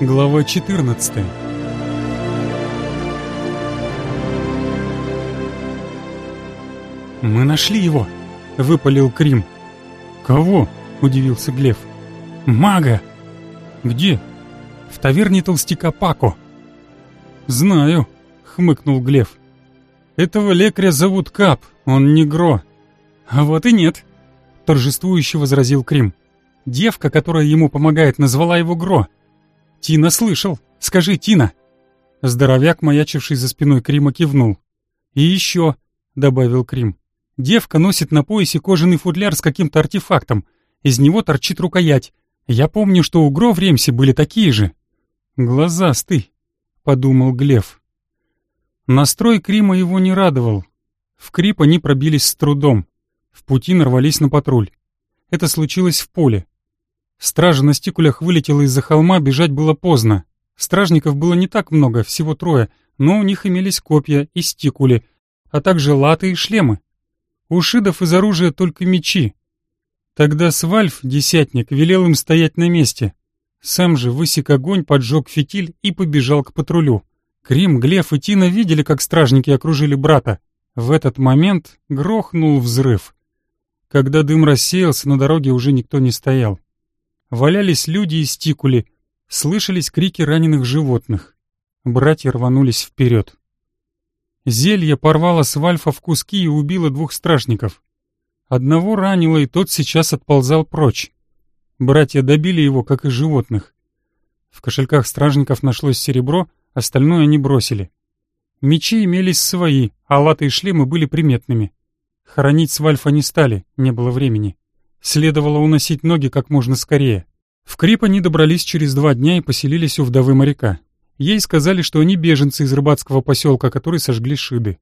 Глава 14 «Мы нашли его!» — выпалил Крим. «Кого?» — удивился Глеб. «Мага!» «Где?» «В таверне толстяка Пако». «Знаю», — хмыкнул Глеб. «Этого лекаря зовут Кап, он не Гро». «А вот и нет», — торжествующе возразил Крим. «Девка, которая ему помогает, назвала его Гро. Тина слышал. Скажи, Тина». Здоровяк, маячивший за спиной Крима, кивнул. «И еще», — добавил Крим, — «девка носит на поясе кожаный футляр с каким-то артефактом. Из него торчит рукоять. Я помню, что у Гро в Ремсе были такие же». «Глазастый», — подумал Глев. Настрой Крима его не радовал. В Крип они пробились с трудом. В пути нарвались на патруль. Это случилось в поле. Стража на стикулях вылетела из-за холма, бежать было поздно. Стражников было не так много, всего трое, но у них имелись копья и стикули, а также латы и шлемы. У шидов из оружия только мечи. Тогда Свальф, десятник, велел им стоять на месте. Сам же высек огонь, поджег фитиль и побежал к патрулю. Крим, Глеф и Тина видели, как стражники окружили брата. В этот момент грохнул взрыв. Когда дым рассеялся, на дороге уже никто не стоял. Валялись люди и стикули, слышались крики раненых животных. Братья рванулись вперед. Зелье порвало Свальфа в куски и убило двух стражников. Одного ранило, и тот сейчас отползал прочь. Братья добили его, как и животных. В кошельках стражников нашлось серебро, остальное они бросили. Мечи имелись свои, а латы и шлемы были приметными. Хоронить Свальфа не стали, не было времени. Следовало уносить ноги как можно скорее. В Крип они добрались через два дня и поселились у вдовы моряка. Ей сказали, что они беженцы из рыбацкого поселка, который сожгли шиды.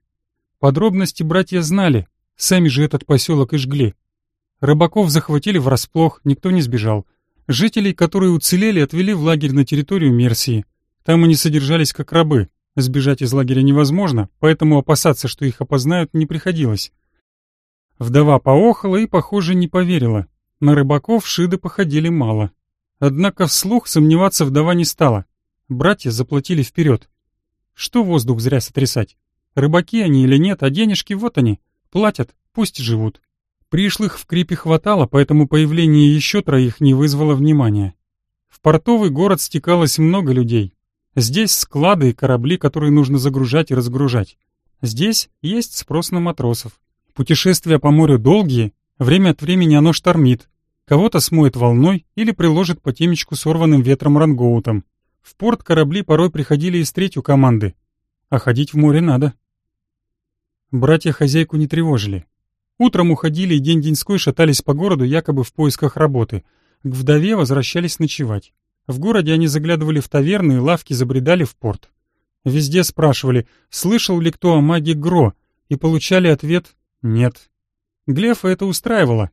Подробности братья знали, сами же этот поселок и жгли. Рыбаков захватили врасплох, никто не сбежал. Жителей, которые уцелели, отвели в лагерь на территорию Мерсии. Там они содержались как рабы. Сбежать из лагеря невозможно, поэтому опасаться, что их опознают, не приходилось. Вдова поохала и, похоже, не поверила. На рыбаков шиды походили мало. Однако вслух сомневаться вдова не стала. Братья заплатили вперед. Что воздух зря сотрясать? Рыбаки они или нет, а денежки вот они. Платят, пусть живут. Пришлых в Крипе хватало, поэтому появление еще троих не вызвало внимания. В портовый город стекалось много людей. Здесь склады и корабли, которые нужно загружать и разгружать. Здесь есть спрос на матросов. Путешествия по морю долгие, время от времени оно штормит. Кого-то смоет волной или приложит по темечку сорванным ветром рангоутом. В порт корабли порой приходили из третью команды. А ходить в море надо. Братья хозяйку не тревожили. Утром уходили и день-деньской шатались по городу якобы в поисках работы. К вдове возвращались ночевать. В городе они заглядывали в таверны и лавки, забредали в порт. Везде спрашивали, слышал ли кто о маге Гро, и получали ответ нет. Глефа это устраивало.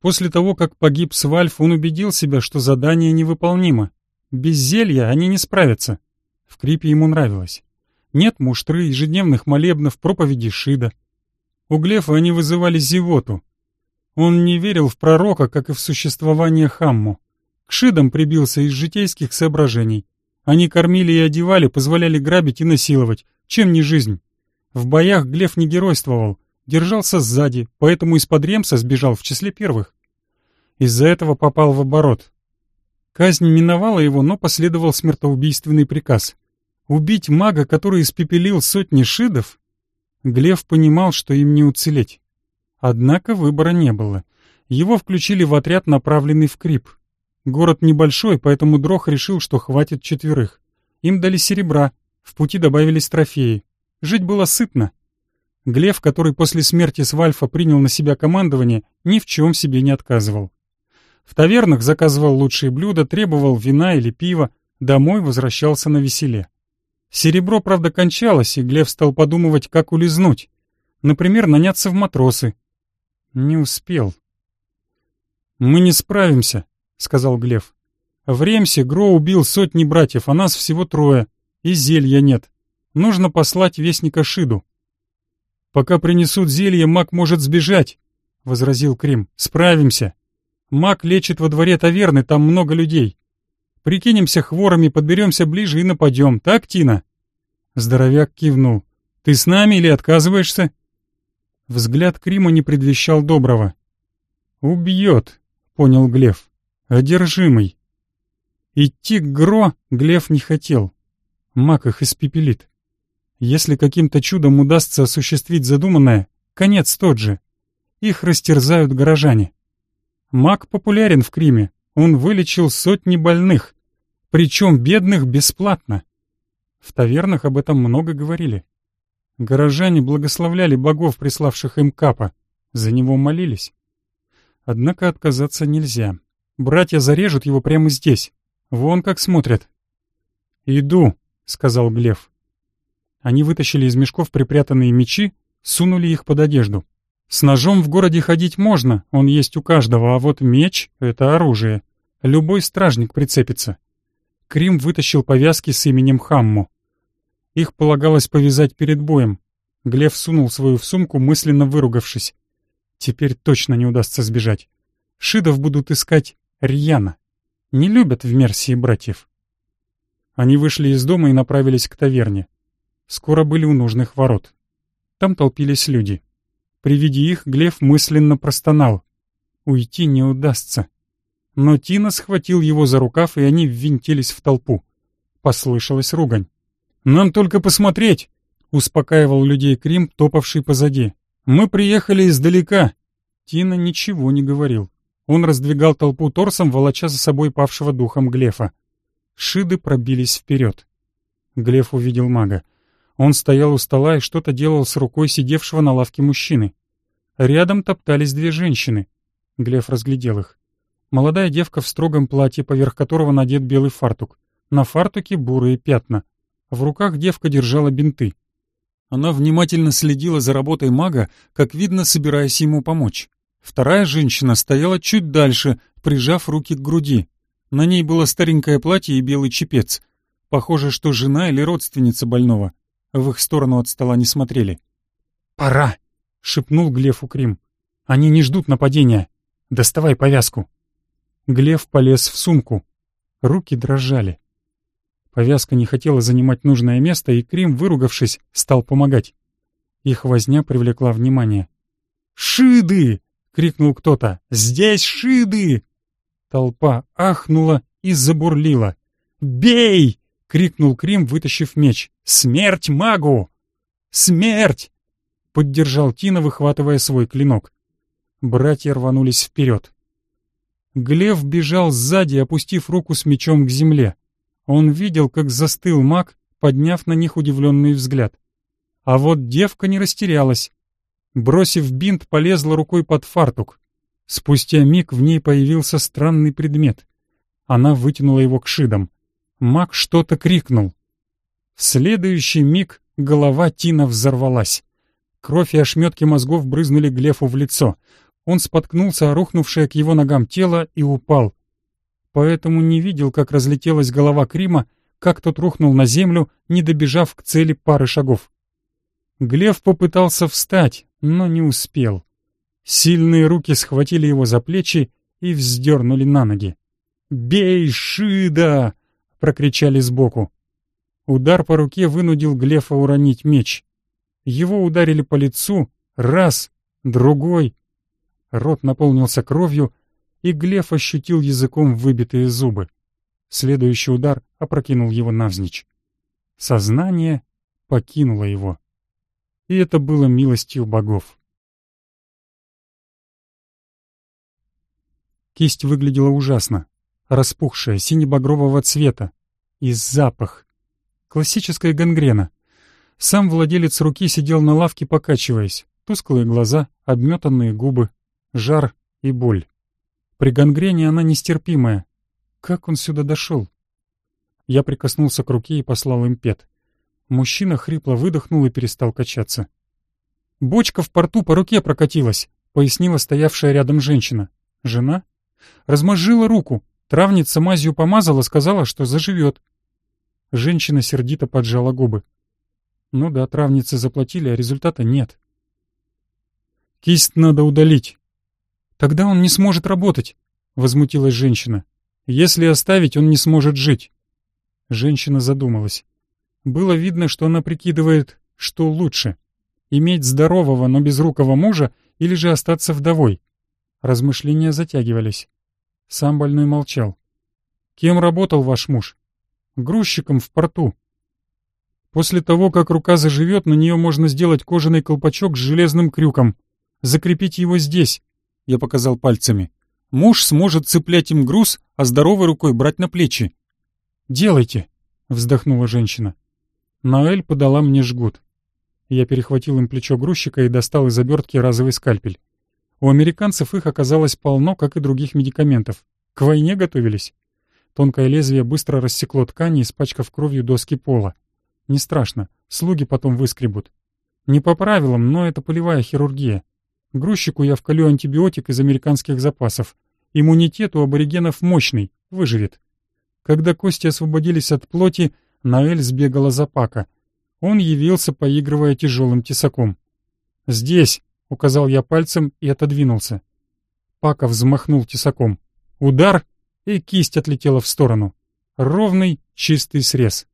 После того, как погиб Свальф, он убедил себя, что задание невыполнимо. Без зелья они не справятся. В Крипе ему нравилось. Нет муштры, ежедневных молебнов, проповеди Шида. У Глефа они вызывали зевоту. Он не верил в пророка, как и в существование Хамму. К Шидам прибился из житейских соображений. Они кормили и одевали, позволяли грабить и насиловать. Чем не жизнь? В боях Глеф не геройствовал, держался сзади, поэтому из-под ремса сбежал в числе первых. Из-за этого попал в оборот. Казнь миновала его, но последовал смертоубийственный приказ. Убить мага, который испепелил сотни шидов? Глев понимал, что им не уцелеть. Однако выбора не было. Его включили в отряд, направленный в Крип. Город небольшой, поэтому Дрох решил, что хватит четверых. Им дали серебра, в пути добавились трофеи. Жить было сытно. Глев, который после смерти Свальфа принял на себя командование, ни в чем себе не отказывал. В тавернах заказывал лучшие блюда, требовал вина или пива, домой возвращался на веселе. Серебро, правда, кончалось, и Глев стал подумывать, как улизнуть. Например, наняться в матросы. Не успел. «Мы не справимся», — сказал Глев. «В Ремсе Гро убил сотни братьев, а нас всего трое, и зелья нет. Нужно послать вестника Шиду». «Пока принесут зелье, маг может сбежать», — возразил Крим. «Справимся. Маг лечит во дворе таверны, там много людей. Прикинемся хворами, подберемся ближе и нападем, так, Тина?» Здоровяк кивнул. «Ты с нами или отказываешься?» Взгляд Крима не предвещал доброго. «Убьет», — понял Глев. «Одержимый». Идти к Гро Глев не хотел. Маг их испепелит. Если каким-то чудом удастся осуществить задуманное, конец тот же. Их растерзают горожане. Маг популярен в Криме, он вылечил сотни больных, причем бедных бесплатно. В тавернах об этом много говорили. Горожане благословляли богов, приславших им капа, за него молились. Однако отказаться нельзя. Братья зарежут его прямо здесь. Вон как смотрят. «Иду», — сказал Глев. Они вытащили из мешков припрятанные мечи, сунули их под одежду. С ножом в городе ходить можно, он есть у каждого, а вот меч — это оружие. Любой стражник прицепится. Крим вытащил повязки с именем Хамму. Их полагалось повязать перед боем. Глев сунул свою в сумку, мысленно выругавшись. Теперь точно не удастся сбежать. Шидов будут искать рьяно. Не любят в Мерсии братьев. Они вышли из дома и направились к таверне. Скоро были у нужных ворот. Там толпились люди. При виде их Глев мысленно простонал. Уйти не удастся. Но Тина схватил его за рукав, и они ввинтились в толпу. Послышалась ругань. «Нам только посмотреть!» — успокаивал людей Крим, топавший позади. «Мы приехали издалека!» Тина ничего не говорил. Он раздвигал толпу торсом, волоча за собой павшего духом Глефа. Шиды пробились вперед. Глеф увидел мага. Он стоял у стола и что-то делал с рукой сидевшего на лавке мужчины. Рядом топтались две женщины. Глеф разглядел их. Молодая девка в строгом платье, поверх которого надет белый фартук. На фартуке бурые пятна. В руках девка держала бинты. Она внимательно следила за работой мага, как видно, собираясь ему помочь. Вторая женщина стояла чуть дальше, прижав руки к груди. На ней было старенькое платье и белый чепец. Похоже, что жена или родственница больного. В их сторону от стола не смотрели. «Пора!» — шепнул Глефу Крим. «Они не ждут нападения. Доставай повязку». Глеф полез в сумку. Руки дрожали. Повязка не хотела занимать нужное место, и Крим, выругавшись, стал помогать. Их возня привлекла внимание. «Шиды!» — крикнул кто-то. «Здесь шиды!» Толпа ахнула и забурлила. «Бей!» — крикнул Крим, вытащив меч. «Смерть магу!» «Смерть!» — поддержал Тина, выхватывая свой клинок. Братья рванулись вперед. Глев бежал сзади, опустив руку с мечом к земле. Он видел, как застыл маг, подняв на них удивленный взгляд. А вот девка не растерялась. Бросив бинт, полезла рукой под фартук. Спустя миг в ней появился странный предмет. Она вытянула его к шидам. Маг что-то крикнул. В следующий миг голова Тина взорвалась. Кровь и ошметки мозгов брызнули Глефу в лицо. Он споткнулся рухнувшее к его ногам тело и упал. Поэтому не видел, как разлетелась голова Крима, как тот рухнул на землю, не добежав к цели пары шагов. Глев попытался встать, но не успел. Сильные руки схватили его за плечи и вздернули на ноги. «Бей, Шида!» — прокричали сбоку. Удар по руке вынудил Глефа уронить меч. Его ударили по лицу раз, другой, Рот наполнился кровью, и Глеф ощутил языком выбитые зубы. Следующий удар опрокинул его навзничь. Сознание покинуло его. И это было милостью богов. Кисть выглядела ужасно. Распухшая, сине-багрового цвета. И запах. Классическая гангрена. Сам владелец руки сидел на лавке, покачиваясь. Тусклые глаза, обметанные губы, жар и боль. При гангрене она нестерпимая. Как он сюда дошел? Я прикоснулся к руке и послал импет. Мужчина хрипло выдохнул и перестал качаться. «Бочка в порту по руке прокатилась», — пояснила стоявшая рядом женщина. «Жена?» «Размозжила руку. Травница мазью помазала, сказала, что заживет». Женщина сердито поджала губы. «Ну да, травницы заплатили, а результата нет». «Кисть надо удалить», «Тогда он не сможет работать», — возмутилась женщина. Если оставить, он не сможет жить. Женщина задумалась. Было видно, что она прикидывает, что лучше — иметь здорового, но безрукого мужа или же остаться вдовой. Размышления затягивались. Сам больной молчал. «Кем работал ваш муж?» «Грузчиком в порту». После того, как рука заживет, на нее можно сделать кожаный колпачок с железным крюком. Закрепить его здесь, — я показал пальцами. Муж сможет цеплять им груз, а здоровой рукой брать на плечи. «Делайте», — вздохнула женщина. Наэль подала мне жгут. Я перехватил им плечо грузчика и достал из обертки разовый скальпель. У американцев их оказалось полно, как и других медикаментов. К войне готовились. Тонкое лезвие быстро рассекло ткани, испачкав кровью доски пола. Не страшно, слуги потом выскребут. Не по правилам, но это полевая хирургия. Грузчику я вколю антибиотик из американских запасов. Иммунитет у аборигенов мощный, выживет. Когда кости освободились от плоти, Наэль сбегала за Пака. Он явился, поигрывая тяжелым тесаком. «Здесь!» — указал я пальцем и отодвинулся. Пака взмахнул тесаком. Удар, и кисть отлетела в сторону. Ровный, чистый срез.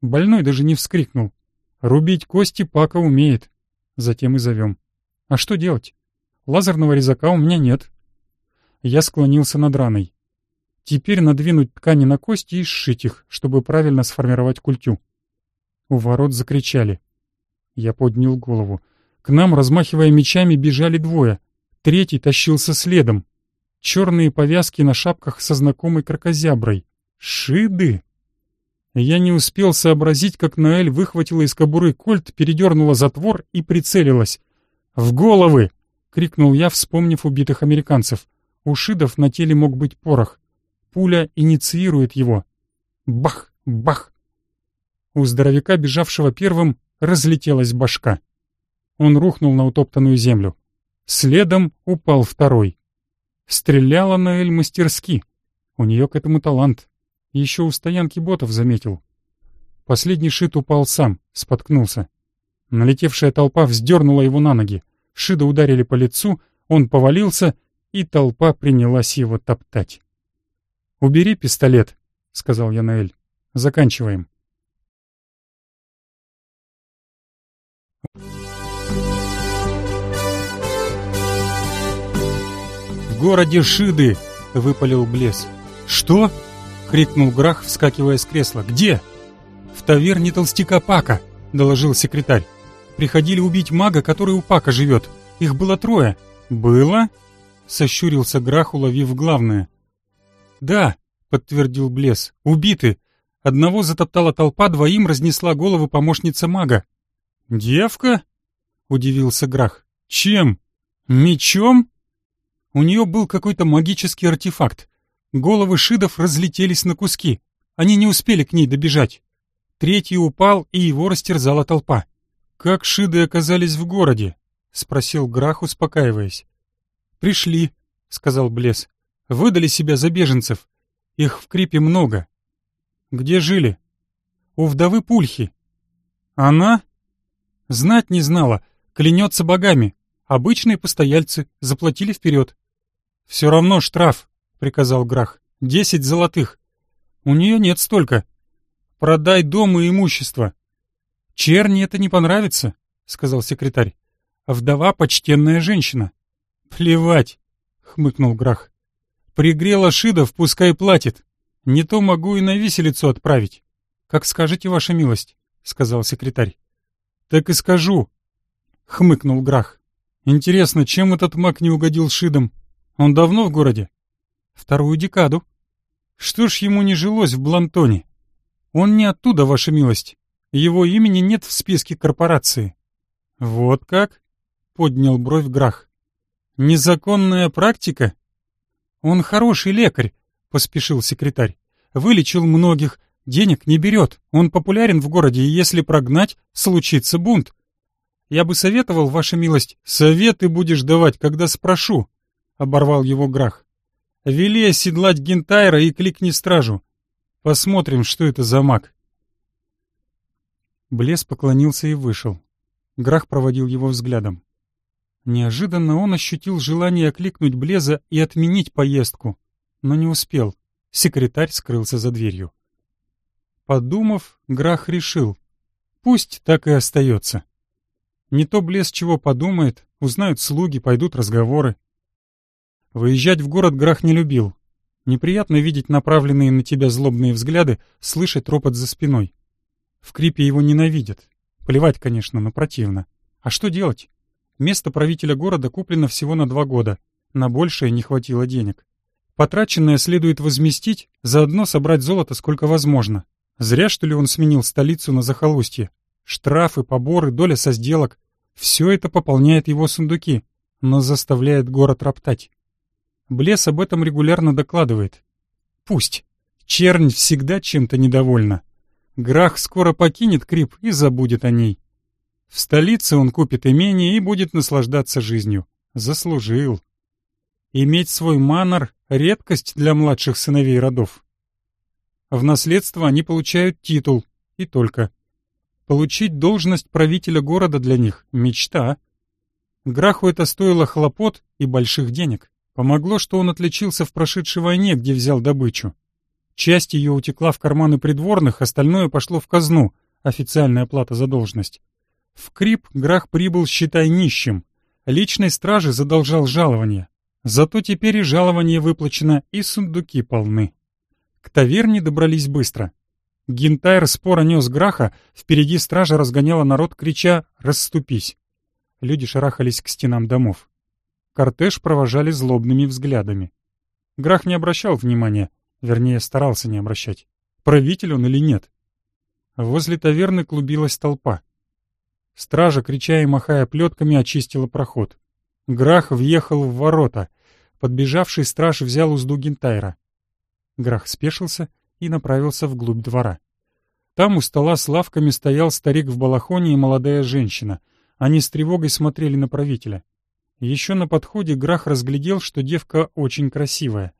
Больной даже не вскрикнул. Рубить кости Пака умеет. Затем и зовем. А что делать? Лазерного резака у меня нет. Я склонился над раной. Теперь надвинуть ткани на кости и сшить их, чтобы правильно сформировать культю. У ворот закричали. Я поднял голову. К нам, размахивая мечами, бежали двое. Третий тащился следом. Черные повязки на шапках со знакомой крокозяброй. Шиды! Я не успел сообразить, как Наэль выхватила из кобуры кольт, передернула затвор и прицелилась. «В головы!» — крикнул я, вспомнив убитых американцев. У шидов на теле мог быть порох. Пуля инициирует его. Бах! Бах! У здоровяка, бежавшего первым, разлетелась башка. Он рухнул на утоптанную землю. Следом упал второй. Стреляла Наэль мастерски. У нее к этому талант. Еще у стоянки ботов заметил. Последний шит упал сам, споткнулся. Налетевшая толпа вздернула его на ноги. Шида ударили по лицу, он повалился, и толпа принялась его топтать. «Убери пистолет», — сказал я Наэль. «Заканчиваем». Городе Шиды!» — выпалил Блес. «Что?» — крикнул Грах, вскакивая с кресла. «Где?» «В таверне толстяка Пака», — доложил секретарь. «Приходили убить мага, который у Пака живет. Их было трое». «Было?» — сощурился Грах, уловив главное. «Да», — подтвердил Блес, — «убиты. Одного затоптала толпа, двоим разнесла голову помощница мага». «Девка?» — удивился Грах. «Чем? Мечом?» У нее был какой-то магический артефакт. Головы шидов разлетелись на куски. Они не успели к ней добежать. Третий упал, и его растерзала толпа. «Как шиды оказались в городе?» — спросил Грах, успокаиваясь. «Пришли», — сказал Блес. «Выдали себя за беженцев. Их в Крипе много». «Где жили?» «У вдовы Пульхи». «Она?» «Знать не знала. Клянется богами. Обычные постояльцы. Заплатили вперед». «Все равно штраф», — приказал Грах. «Десять золотых. У нее нет столько. Продай дом и имущество». «Черни это не понравится», — сказал секретарь. «Вдова — почтенная женщина». «Плевать», — хмыкнул Грах. «Пригрела Шидов, пускай платит. Не то могу и на виселицу отправить». «Как скажете, ваша милость», — сказал секретарь. «Так и скажу», — хмыкнул Грах. «Интересно, чем этот маг не угодил Шидам? Он давно в городе?» «Вторую декаду». «Что ж ему не жилось в Блантоне?» «Он не оттуда, ваша милость. Его имени нет в списке корпорации». «Вот как?» — поднял бровь Грах. Незаконная практика? Он хороший лекарь, поспешил секретарь. Вылечил многих, денег не берет. Он популярен в городе, и если прогнать, случится бунт. Я бы советовал, ваша милость, советы будешь давать, когда спрошу, оборвал его Грах. Вели оседлать Гентайра и кликни стражу. Посмотрим, что это за маг. Блес поклонился и вышел. Грах проводил его взглядом. Неожиданно он ощутил желание окликнуть Блеза и отменить поездку, но не успел. Секретарь скрылся за дверью. Подумав, Грах решил, пусть так и остается. Не то Блес чего подумает, узнают слуги, пойдут разговоры. Выезжать в город Грах не любил. Неприятно видеть направленные на тебя злобные взгляды, слышать ропот за спиной. В Крипе его ненавидят. Плевать, конечно, но противно. А что делать? Место правителя города куплено всего на два года. На большее не хватило денег. Потраченное следует возместить, заодно собрать золото сколько возможно. Зря, что ли, он сменил столицу на захолустье. Штрафы, поборы, доля со сделок. Все это пополняет его сундуки, но заставляет город роптать. Блес об этом регулярно докладывает. Пусть. Чернь всегда чем-то недовольна. Грах скоро покинет Крип и забудет о ней. В столице он купит имение и будет наслаждаться жизнью. Заслужил. Иметь свой манор — редкость для младших сыновей родов. В наследство они получают титул, и только. Получить должность правителя города для них — мечта. Граху это стоило хлопот и больших денег. Помогло, что он отличился в прошедшей войне, где взял добычу. Часть ее утекла в карманы придворных, остальное пошло в казну, официальная плата за должность. В Крип Грах прибыл, считай, нищим. Личной страже задолжал жалование. Зато теперь и жалование выплачено, и сундуки полны. К таверне добрались быстро. Гентайр споро нес Граха, впереди стража разгоняла народ, крича «Расступись!». Люди шарахались к стенам домов. Кортеж провожали злобными взглядами. Грах не обращал внимания, вернее, старался не обращать. Правитель он или нет? Возле таверны клубилась толпа. Стража, крича и махая плетками, очистила проход. Грах въехал в ворота. Подбежавший страж взял узду Гентайра. Грах спешился и направился вглубь двора. Там у стола с лавками стоял старик в балахоне и молодая женщина. Они с тревогой смотрели на правителя. Еще на подходе Грах разглядел, что девка очень красивая.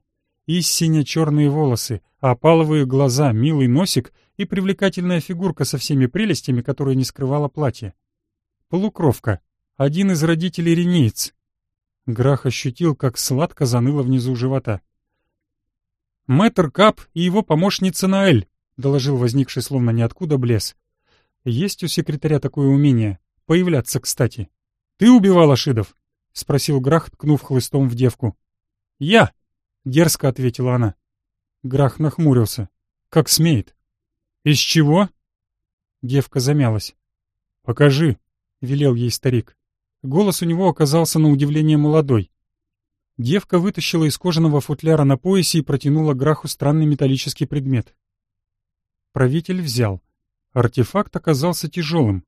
И сине-черные волосы, опаловые глаза, милый носик и привлекательная фигурка со всеми прелестями, которые не скрывала платье. Полукровка. Один из родителей ренеец. Грах ощутил, как сладко заныло внизу живота. «Мэтр Кап и его помощница Наэль», — доложил возникший словно ниоткуда блес. «Есть у секретаря такое умение. Появляться кстати. Ты убивал Ашидов?» — спросил Грах, ткнув хлыстом в девку. «Я!» — дерзко ответила она. Грах нахмурился. «Как смеет?» «Из чего?» Девка замялась. «Покажи», велел ей старик. Голос у него оказался на удивление молодой. Девка вытащила из кожаного футляра на поясе и протянула Граху странный металлический предмет. Правитель взял. Артефакт оказался тяжелым.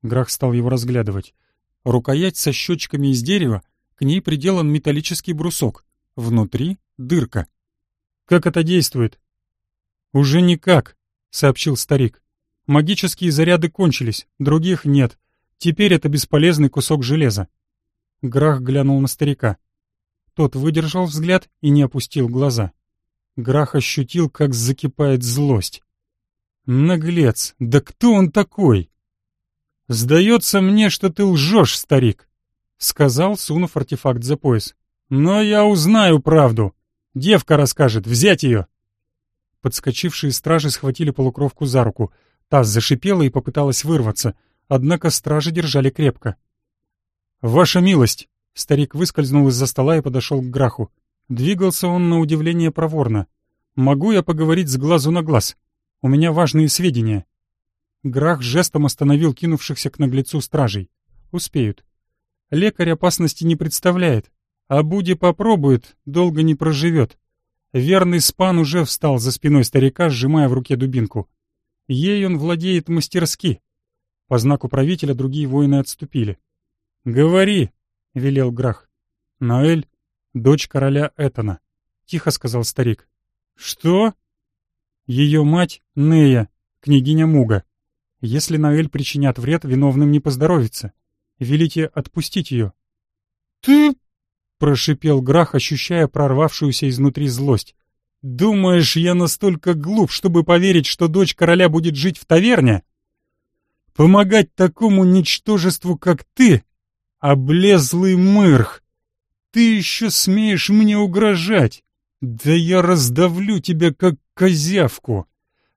Грах стал его разглядывать. Рукоять со щечками из дерева, к ней приделан металлический брусок. Внутри — дырка. «Как это действует?» «Уже никак», — сообщил старик. «Магические заряды кончились, других нет. Теперь это бесполезный кусок железа. Грах глянул на старика. Тот выдержал взгляд и не опустил глаза. Грах ощутил, как закипает злость. «Наглец! Да кто он такой?» «Сдается мне, что ты лжешь, старик», — сказал, сунув артефакт за пояс. «Но я узнаю правду. Девка расскажет. Взять ее!» Подскочившие стражи схватили полукровку за руку. Та зашипела и попыталась вырваться — однако стражи держали крепко. «Ваша милость!» — старик выскользнул из-за стола и подошел к Граху. Двигался он на удивление проворно. «Могу я поговорить с глазу на глаз? У меня важные сведения». Грах жестом остановил кинувшихся к наглецу стражей. «Успеют. Лекарь опасности не представляет, а Буди попробует, долго не проживет. Верный спан уже встал за спиной старика, сжимая в руке дубинку. Ей он владеет мастерски, по знаку правителя другие воины отступили. «Говори!» — велел Грах. «Наэль — дочь короля Этана», — тихо сказал старик. «Что?» «Ее мать — Нея, княгиня Муга. Если Наэль причинят вред, виновным не поздоровится. Велите отпустить ее». «Ты...» — прошипел Грах, ощущая прорвавшуюся изнутри злость. «Думаешь, я настолько глуп, чтобы поверить, что дочь короля будет жить в таверне?» Помогать такому ничтожеству, как ты, облезлый мырх! Ты еще смеешь мне угрожать! «Да я раздавлю тебя, как козявку!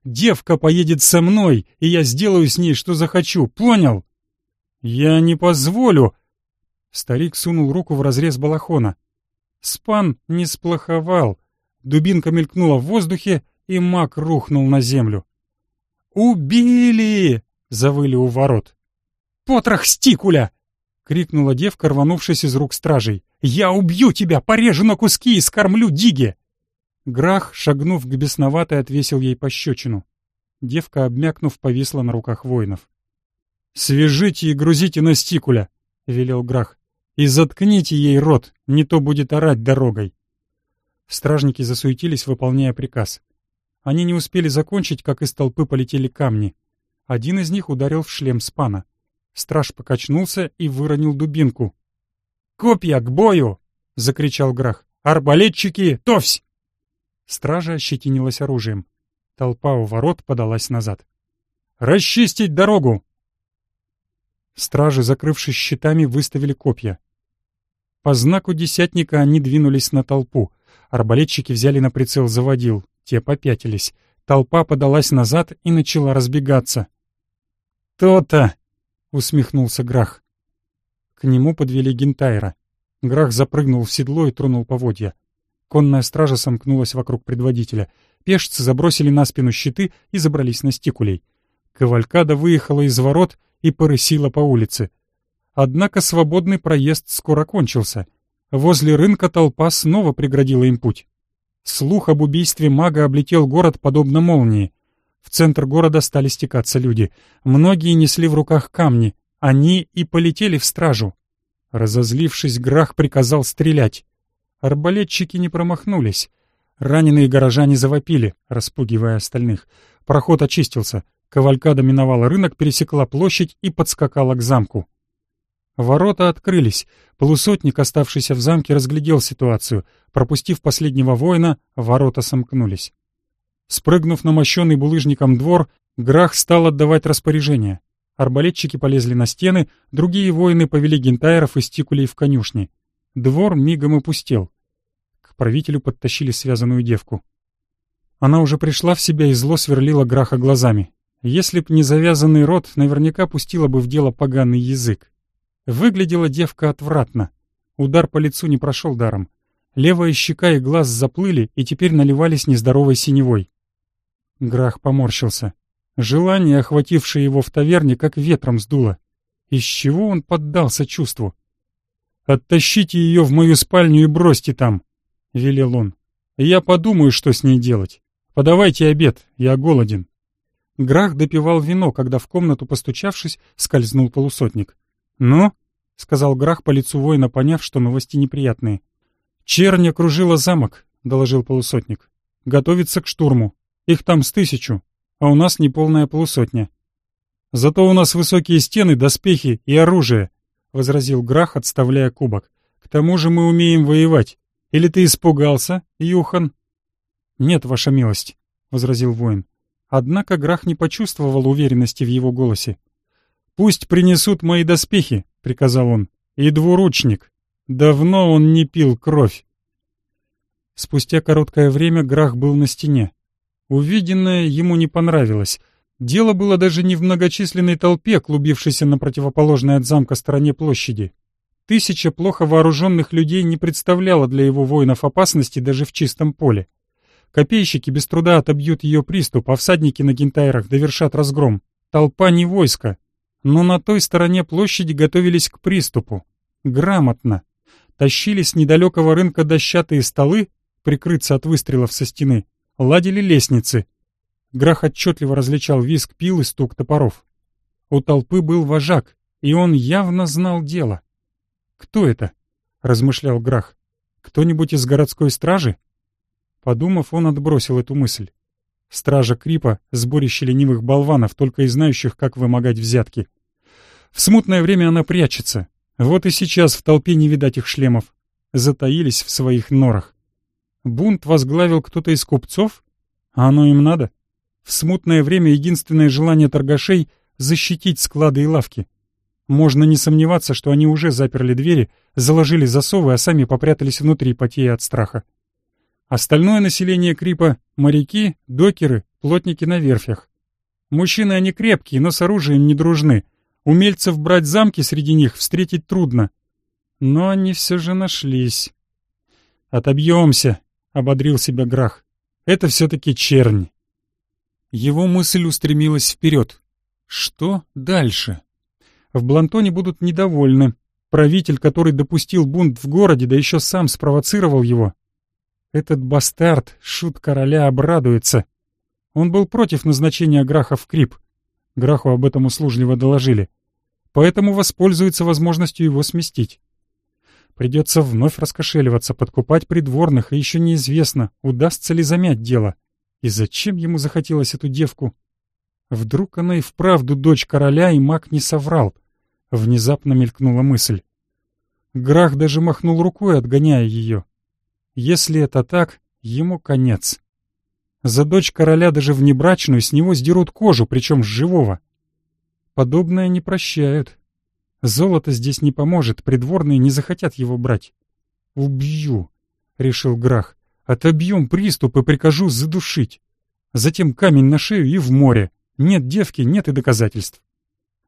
Девка поедет со мной, и я сделаю с ней, что захочу, понял?» «Я не позволю!» Старик сунул руку в разрез балахона. Спан не сплоховал. Дубинка мелькнула в воздухе, и маг рухнул на землю. «Убили!» — завыли у ворот. «Потрох стикуля!» — крикнула девка, рванувшись из рук стражей. «Я убью тебя, порежу на куски и скормлю Диге!» Грах, шагнув к бесноватой, отвесил ей пощечину. Девка, обмякнув, повисла на руках воинов. «Свяжите и грузите на стикуля!» — велел Грах. «И заткните ей рот, не то будет орать дорогой!» Стражники засуетились, выполняя приказ. Они не успели закончить, как из толпы полетели камни. Один из них ударил в шлем спана. Страж покачнулся и выронил дубинку. «Копья к бою!» — закричал Грах. «Арбалетчики, товсь!» Стража ощетинилась оружием. Толпа у ворот подалась назад. «Расчистить дорогу!» Стражи, закрывшись щитами, выставили копья. По знаку десятника они двинулись на толпу. Арбалетчики взяли на прицел заводил. Те попятились. Толпа подалась назад и начала разбегаться. «То-то!» — усмехнулся Грах. К нему подвели Гентайра. Грах запрыгнул в седло и тронул поводья. Конная стража сомкнулась вокруг предводителя. Пешцы забросили на спину щиты и забрались на стикулей. Кавалькада выехала из ворот и порысила по улице. Однако свободный проезд скоро кончился. Возле рынка толпа снова преградила им путь. Слух об убийстве мага облетел город подобно молнии. В центр города стали стекаться люди. Многие несли в руках камни. Они и полетели в стражу. Разозлившись, Грах приказал стрелять. Арбалетчики не промахнулись. Раненые горожане завопили, распугивая остальных. Проход очистился. Кавалькада миновала рынок, пересекла площадь и подскакала к замку. Ворота открылись. Полусотник, оставшийся в замке, разглядел ситуацию. Пропустив последнего воина, ворота сомкнулись. Спрыгнув на мощенный булыжником двор, Грах стал отдавать распоряжения. Арбалетчики полезли на стены, другие воины повели гентайров и стикулей в конюшни. Двор мигом опустел. К правителю подтащили связанную девку. Она уже пришла в себя и зло сверлила Граха глазами. Если б не завязанный рот, наверняка пустила бы в дело поганый язык. Выглядела девка отвратно. Удар по лицу не прошел даром. Левая щека и глаз заплыли и теперь наливались нездоровой синевой. Грах поморщился. Желание, охватившее его в таверне, как ветром сдуло. Из чего он поддался чувству? «Оттащите ее в мою спальню и бросьте там», — велел он. «Я подумаю, что с ней делать. Подавайте обед, я голоден». Грах допивал вино, когда в комнату, постучавшись, скользнул полусотник. «Ну?» — сказал Грах по лицу воина, поняв, что новости неприятные. «Чернь окружила замок», — доложил полусотник. «Готовится к штурму. Их там с тысячу, а у нас неполная полусотня». «Зато у нас высокие стены, доспехи и оружие», — возразил Грах, отставляя кубок. «К тому же мы умеем воевать. Или ты испугался, Юхан?» «Нет, ваша милость», — возразил воин. Однако Грах не почувствовал уверенности в его голосе. «Пусть принесут мои доспехи», — приказал он, — «и двуручник. Давно он не пил кровь». Спустя короткое время Грах был на стене. Увиденное ему не понравилось — Дело было даже не в многочисленной толпе, клубившейся на противоположной от замка стороне площади. Тысяча плохо вооруженных людей не представляла для его воинов опасности даже в чистом поле. Копейщики без труда отобьют ее приступ, а всадники на гентайрах довершат разгром. Толпа не войско. Но на той стороне площади готовились к приступу. Грамотно. Тащили с недалекого рынка дощатые столы, прикрыться от выстрелов со стены, ладили лестницы — Грах отчетливо различал визг пил и стук топоров. У толпы был вожак, и он явно знал дело. «Кто это?» — размышлял Грах. «Кто-нибудь из городской стражи?» Подумав, он отбросил эту мысль. Стража Крипа — сборище ленивых болванов, только и знающих, как вымогать взятки. В смутное время она прячется. Вот и сейчас в толпе не видать их шлемов. Затаились в своих норах. Бунт возглавил кто-то из купцов? А оно им надо? В смутное время единственное желание торгашей — защитить склады и лавки. Можно не сомневаться, что они уже заперли двери, заложили засовы, а сами попрятались внутри, потея от страха. Остальное население Крипа — моряки, докеры, плотники на верфях. Мужчины они крепкие, но с оружием не дружны. Умельцев брать замки среди них встретить трудно. Но они все же нашлись. «Отобьемся», — ободрил себя Грах. «Это все-таки чернь». Его мысль устремилась вперед. Что дальше? В Блантоне будут недовольны. Правитель, который допустил бунт в городе, да еще сам спровоцировал его. Этот бастард, шут короля, обрадуется. Он был против назначения Граха в Крип. Граху об этом услужливо доложили. Поэтому воспользуется возможностью его сместить. Придется вновь раскошеливаться, подкупать придворных, и еще неизвестно, удастся ли замять дело. И зачем ему захотелось эту девку? Вдруг она и вправду дочь короля, и маг не соврал. Внезапно мелькнула мысль. Грах даже махнул рукой, отгоняя ее. Если это так, ему конец. За дочь короля даже внебрачную с него сдерут кожу, причем с живого. Подобное не прощают. Золото здесь не поможет, придворные не захотят его брать. «Убью», — решил Грах. «Отобьем приступ и прикажу задушить. Затем камень на шею и в море. Нет девки, нет и доказательств.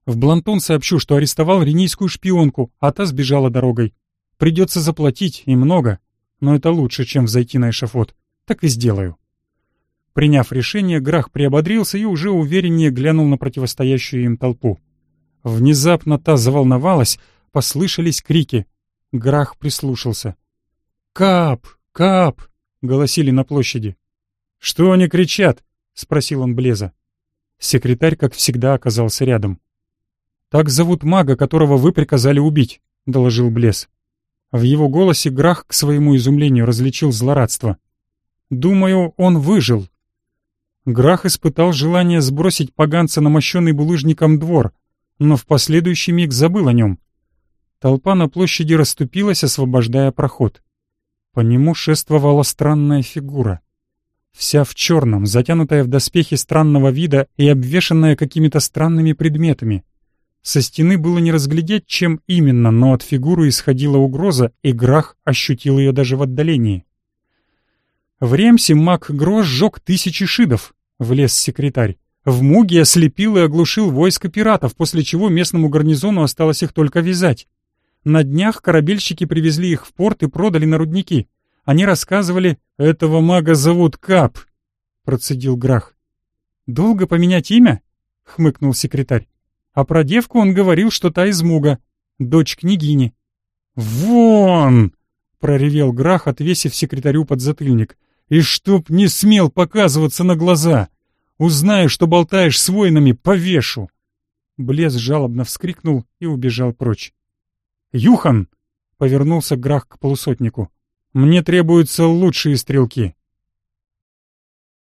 В Блантон сообщу, что арестовал ренийскую шпионку, а та сбежала дорогой. Придется заплатить, и много. Но это лучше, чем взойти на эшафот. Так и сделаю». Приняв решение, Грах приободрился и уже увереннее глянул на противостоящую им толпу. Внезапно та заволновалась, послышались крики. Грах прислушался. «Кап! Кап!» — голосили на площади. «Что они кричат?» — спросил он Блеза. Секретарь, как всегда, оказался рядом. «Так зовут мага, которого вы приказали убить», — доложил Блез. В его голосе Грах к своему изумлению различил злорадство. «Думаю, он выжил». Грах испытал желание сбросить поганца на мощенный булыжником двор, но в последующий миг забыл о нем. Толпа на площади расступилась, освобождая проход. По нему шествовала странная фигура. Вся в черном, затянутая в доспехи странного вида и обвешанная какими-то странными предметами. Со стены было не разглядеть, чем именно, но от фигуры исходила угроза, и Грах ощутил ее даже в отдалении. В Ремсе маг Грош сжег тысячи шидов, влез секретарь. В Муге ослепил и оглушил войско пиратов, после чего местному гарнизону осталось их только вязать. На днях корабельщики привезли их в порт и продали на рудники. Они рассказывали, этого мага зовут Кап, процедил Грах. Долго поменять имя? хмыкнул секретарь. А про девку он говорил, что та из Муга, дочь княгини. Вон! проревел Грах, отвесив секретарю подзатыльник. И чтоб не смел показываться на глаза! Узнаю, что болтаешь с воинами, повешу!» Блез жалобно вскрикнул и убежал прочь. «Юхан!» — повернулся Грах к полусотнику. «Мне требуются лучшие стрелки.